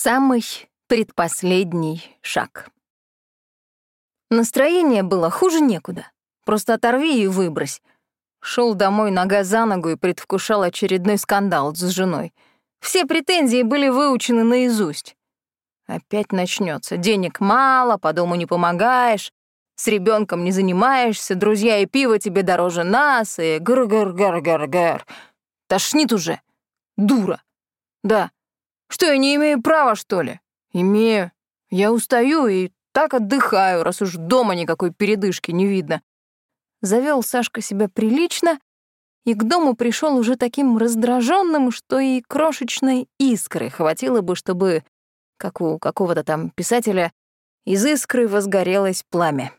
Самый предпоследний шаг. Настроение было хуже некуда. Просто оторви и выбрось. Шел домой нога за ногу и предвкушал очередной скандал с женой. Все претензии были выучены наизусть. Опять начнется. Денег мало, по дому не помогаешь, с ребенком не занимаешься, друзья и пиво тебе дороже нас, и гр-гр-гр-гр-гр. Тошнит уже. Дура. Да. Что, я не имею права, что ли? Имею. Я устаю и так отдыхаю, раз уж дома никакой передышки не видно. Завел Сашка себя прилично и к дому пришел уже таким раздраженным, что и крошечной искры хватило бы, чтобы, как у какого-то там писателя, из искры возгорелось пламя.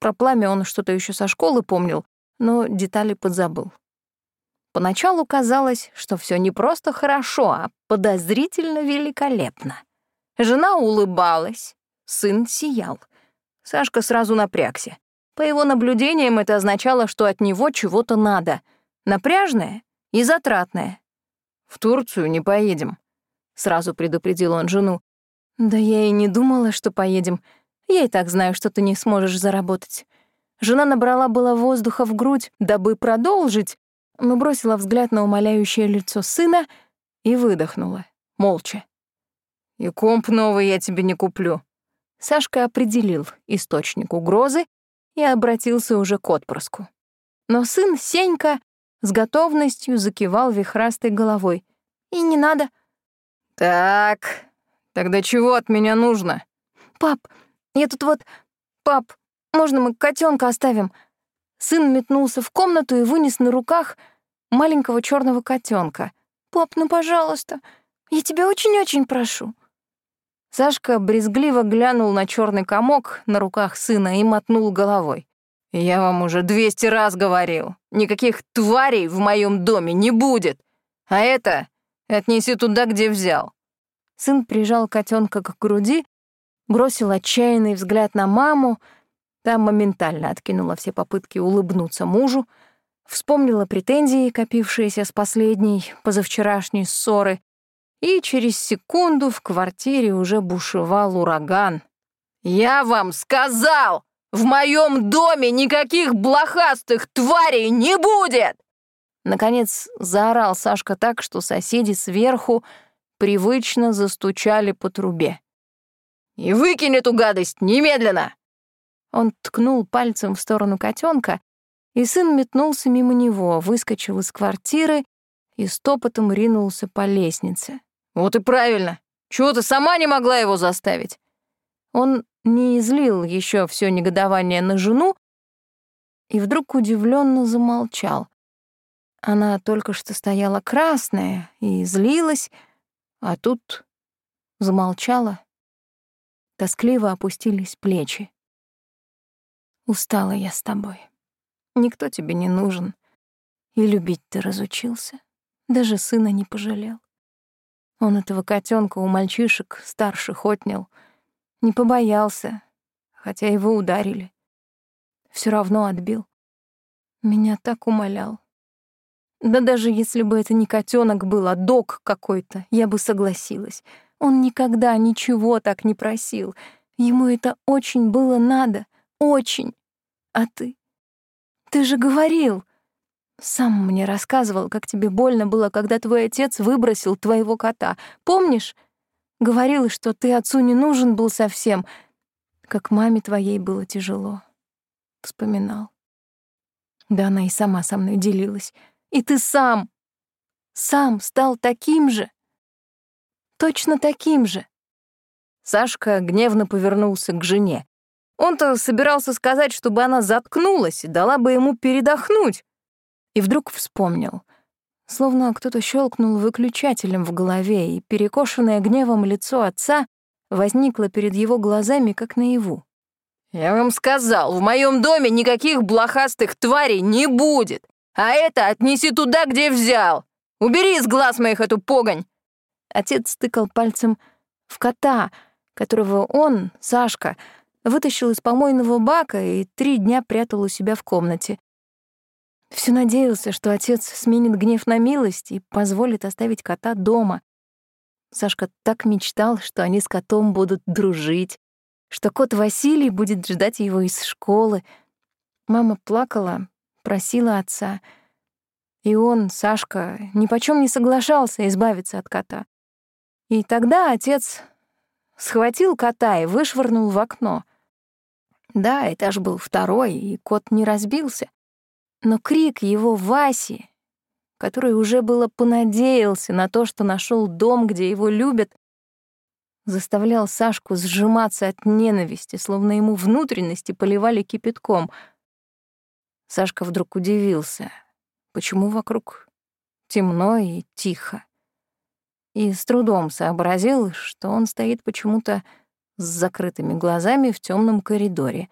Про пламя он что-то еще со школы помнил, но детали подзабыл. Поначалу казалось, что все не просто хорошо, а подозрительно великолепно. Жена улыбалась, сын сиял. Сашка сразу напрягся. По его наблюдениям это означало, что от него чего-то надо. Напряжное и затратное. «В Турцию не поедем», — сразу предупредил он жену. «Да я и не думала, что поедем. Я и так знаю, что ты не сможешь заработать». Жена набрала было воздуха в грудь, дабы продолжить, но бросила взгляд на умоляющее лицо сына и выдохнула, молча. «И комп новый я тебе не куплю». Сашка определил источник угрозы и обратился уже к отпрыску. Но сын Сенька с готовностью закивал вихрастой головой. «И не надо». «Так, тогда чего от меня нужно?» «Пап, я тут вот... Пап, можно мы котенка оставим?» Сын метнулся в комнату и вынес на руках маленького черного котенка. «Пап, ну, пожалуйста, я тебя очень-очень прошу». Сашка брезгливо глянул на черный комок на руках сына и мотнул головой. «Я вам уже двести раз говорил, никаких тварей в моем доме не будет, а это отнеси туда, где взял». Сын прижал котенка к груди, бросил отчаянный взгляд на маму, там моментально откинула все попытки улыбнуться мужу, вспомнила претензии, копившиеся с последней, позавчерашней ссоры, и через секунду в квартире уже бушевал ураган. «Я вам сказал, в моем доме никаких блохастых тварей не будет!» Наконец заорал Сашка так, что соседи сверху привычно застучали по трубе. «И выкинь эту гадость немедленно!» Он ткнул пальцем в сторону котенка, и сын метнулся мимо него, выскочил из квартиры и стопотом ринулся по лестнице. «Вот и правильно! Чего ты сама не могла его заставить?» Он не излил еще все негодование на жену и вдруг удивленно замолчал. Она только что стояла красная и злилась, а тут замолчала. Тоскливо опустились плечи. Устала я с тобой. Никто тебе не нужен. И любить ты разучился. Даже сына не пожалел. Он этого котенка у мальчишек старших отнял. Не побоялся, хотя его ударили. Все равно отбил. Меня так умолял. Да даже если бы это не котенок был, а док какой-то, я бы согласилась. Он никогда ничего так не просил. Ему это очень было надо. Очень. А ты? Ты же говорил. Сам мне рассказывал, как тебе больно было, когда твой отец выбросил твоего кота. Помнишь? Говорил, что ты отцу не нужен был совсем. Как маме твоей было тяжело. Вспоминал. Да она и сама со мной делилась. И ты сам, сам стал таким же. Точно таким же. Сашка гневно повернулся к жене. Он-то собирался сказать, чтобы она заткнулась и дала бы ему передохнуть. И вдруг вспомнил. Словно кто-то щелкнул выключателем в голове, и перекошенное гневом лицо отца возникло перед его глазами, как наяву. «Я вам сказал, в моем доме никаких блохастых тварей не будет, а это отнеси туда, где взял. Убери из глаз моих эту погонь!» Отец стыкал пальцем в кота, которого он, Сашка, вытащил из помойного бака и три дня прятал у себя в комнате. Все надеялся, что отец сменит гнев на милость и позволит оставить кота дома. Сашка так мечтал, что они с котом будут дружить, что кот Василий будет ждать его из школы. Мама плакала, просила отца. И он, Сашка, ни почем не соглашался избавиться от кота. И тогда отец схватил кота и вышвырнул в окно. Да, этаж был второй, и кот не разбился. Но крик его Васи, который уже было понадеялся на то, что нашел дом, где его любят, заставлял Сашку сжиматься от ненависти, словно ему внутренности поливали кипятком. Сашка вдруг удивился, почему вокруг темно и тихо. И с трудом сообразил, что он стоит почему-то с закрытыми глазами в темном коридоре.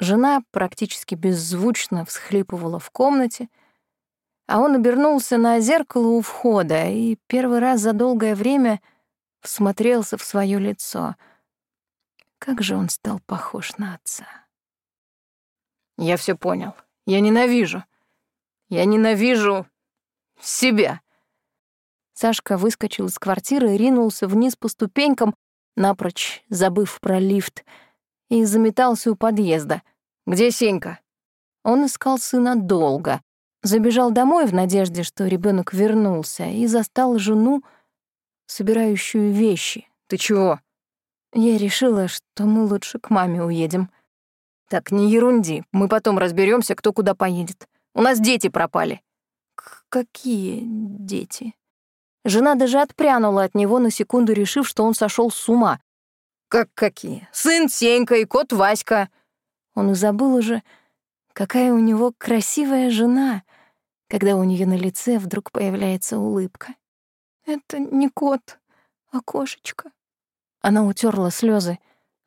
Жена практически беззвучно всхлипывала в комнате, а он обернулся на зеркало у входа и первый раз за долгое время — всмотрелся в свое лицо. Как же он стал похож на отца. Я все понял. Я ненавижу. Я ненавижу себя. Сашка выскочил из квартиры и ринулся вниз по ступенькам, напрочь забыв про лифт, и заметался у подъезда. «Где Сенька?» Он искал сына долго. Забежал домой в надежде, что ребенок вернулся, и застал жену, собирающую вещи. Ты чего? Я решила, что мы лучше к маме уедем. Так, не ерунди. Мы потом разберемся, кто куда поедет. У нас дети пропали. К какие дети? Жена даже отпрянула от него на секунду, решив, что он сошел с ума. Как какие? Сын Сенька и кот Васька. Он и забыл уже, какая у него красивая жена, когда у нее на лице вдруг появляется улыбка. Это не кот, а кошечка. Она утерла слезы.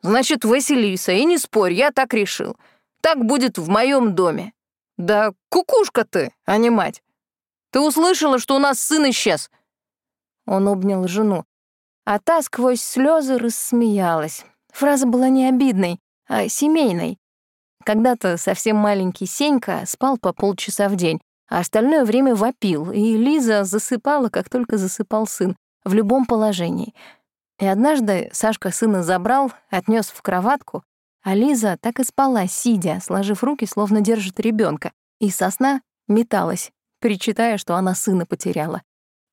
Значит, Василиса, и не спорь, я так решил. Так будет в моем доме. Да кукушка ты, а не мать. Ты услышала, что у нас сын исчез? Он обнял жену, а та сквозь слезы рассмеялась. Фраза была не обидной, а семейной. Когда-то совсем маленький Сенька спал по полчаса в день, а остальное время вопил, и Лиза засыпала, как только засыпал сын, в любом положении. И однажды Сашка сына забрал, отнес в кроватку, а Лиза так и спала, сидя, сложив руки, словно держит ребенка, и сосна металась, причитая, что она сына потеряла.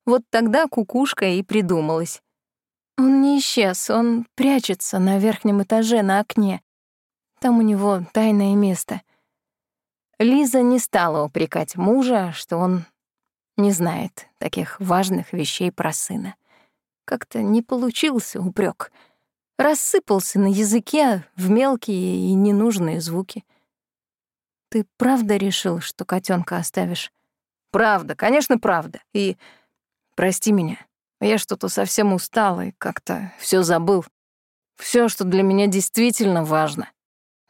Вот тогда кукушка и придумалась. Он не исчез, он прячется на верхнем этаже на окне. Там у него тайное место. Лиза не стала упрекать мужа, что он не знает таких важных вещей про сына. Как-то не получился упрек, Рассыпался на языке в мелкие и ненужные звуки. «Ты правда решил, что котенка оставишь?» «Правда, конечно, правда. И прости меня. Я что-то совсем устал и как-то все забыл. Все, что для меня действительно важно.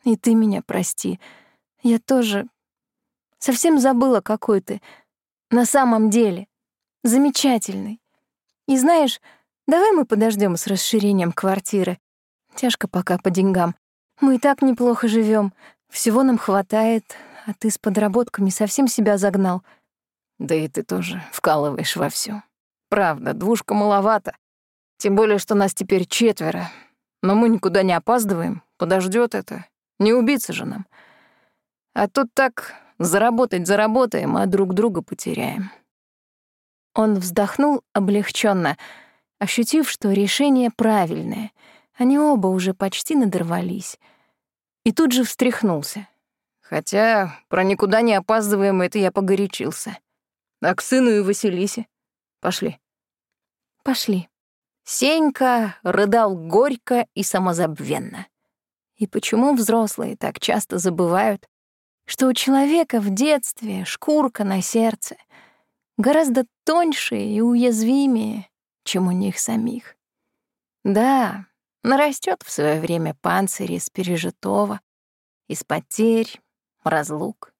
И ты меня прости. Я тоже Совсем забыла, какой ты. На самом деле. Замечательный. И знаешь, давай мы подождем с расширением квартиры. Тяжко пока по деньгам. Мы и так неплохо живем, Всего нам хватает, а ты с подработками совсем себя загнал. Да и ты тоже вкалываешь во всё. Правда, двушка маловато. Тем более, что нас теперь четверо. Но мы никуда не опаздываем. Подождёт это. Не убиться же нам. А тут так Заработать заработаем, а друг друга потеряем. Он вздохнул облегченно, ощутив, что решение правильное. Они оба уже почти надорвались. И тут же встряхнулся. Хотя про никуда не опаздываем это я погорячился. А к сыну и Василисе. Пошли. Пошли. Сенька рыдал горько и самозабвенно. И почему взрослые так часто забывают, что у человека в детстве шкурка на сердце гораздо тоньше и уязвимее, чем у них самих. Да, нарастет в свое время панцирь из пережитого, из потерь, разлук,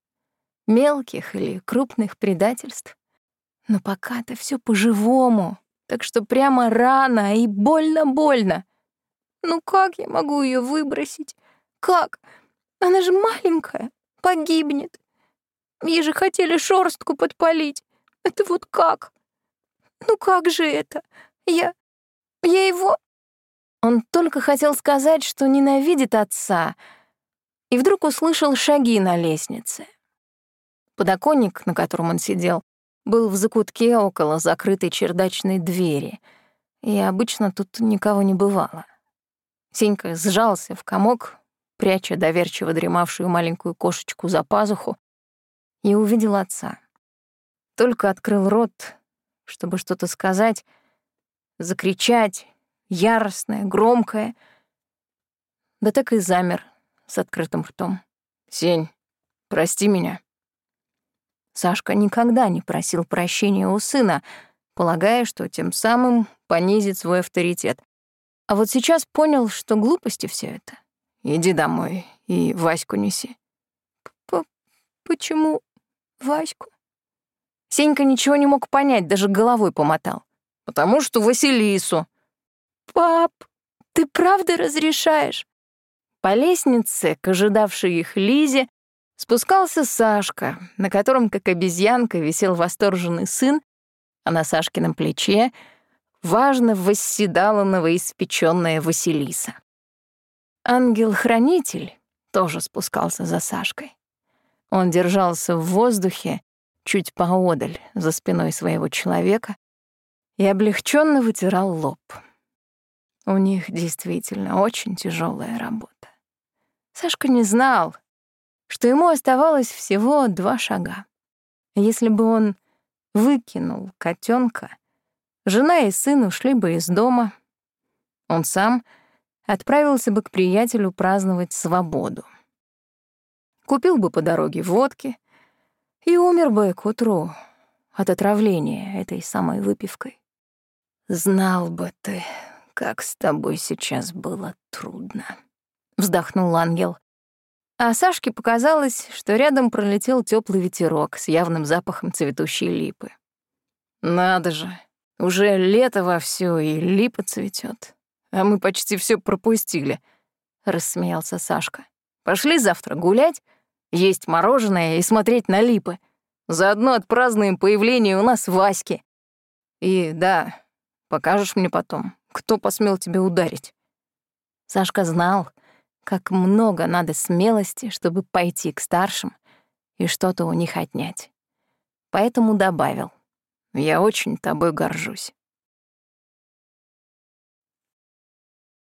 мелких или крупных предательств. Но пока-то все по-живому, так что прямо рано и больно-больно. Ну как я могу ее выбросить? Как? Она же маленькая погибнет. Ей же хотели шорстку подпалить. Это вот как? Ну как же это? Я... Я его...» Он только хотел сказать, что ненавидит отца, и вдруг услышал шаги на лестнице. Подоконник, на котором он сидел, был в закутке около закрытой чердачной двери, и обычно тут никого не бывало. Сенька сжался в комок, пряча доверчиво дремавшую маленькую кошечку за пазуху, и увидел отца. Только открыл рот, чтобы что-то сказать, закричать, яростное, громкое, да так и замер с открытым ртом. «Сень, прости меня». Сашка никогда не просил прощения у сына, полагая, что тем самым понизит свой авторитет. А вот сейчас понял, что глупости все это. Иди домой и Ваську неси. П Почему Ваську? Сенька ничего не мог понять, даже головой помотал. Потому что Василису. Пап, ты правда разрешаешь? По лестнице, к ожидавшей их Лизе, спускался Сашка, на котором, как обезьянка, висел восторженный сын, а на Сашкином плече важно восседала новоиспечённая Василиса. Ангел-хранитель тоже спускался за Сашкой. Он держался в воздухе чуть поодаль, за спиной своего человека, и облегченно вытирал лоб. У них действительно очень тяжелая работа. Сашка не знал, что ему оставалось всего два шага. Если бы он выкинул котенка, жена и сын ушли бы из дома, он сам отправился бы к приятелю праздновать свободу. Купил бы по дороге водки и умер бы к утру от отравления этой самой выпивкой. Знал бы ты, как с тобой сейчас было трудно, вздохнул ангел. А Сашке показалось, что рядом пролетел теплый ветерок с явным запахом цветущей липы. Надо же, уже лето вовсю, и липа цветет, а мы почти все пропустили, рассмеялся Сашка. Пошли завтра гулять, есть мороженое и смотреть на липы. Заодно отпразднуем появление у нас Васьки. И да, покажешь мне потом, кто посмел тебя ударить. Сашка знал, как много надо смелости, чтобы пойти к старшим и что-то у них отнять. Поэтому добавил. «Я очень тобой горжусь».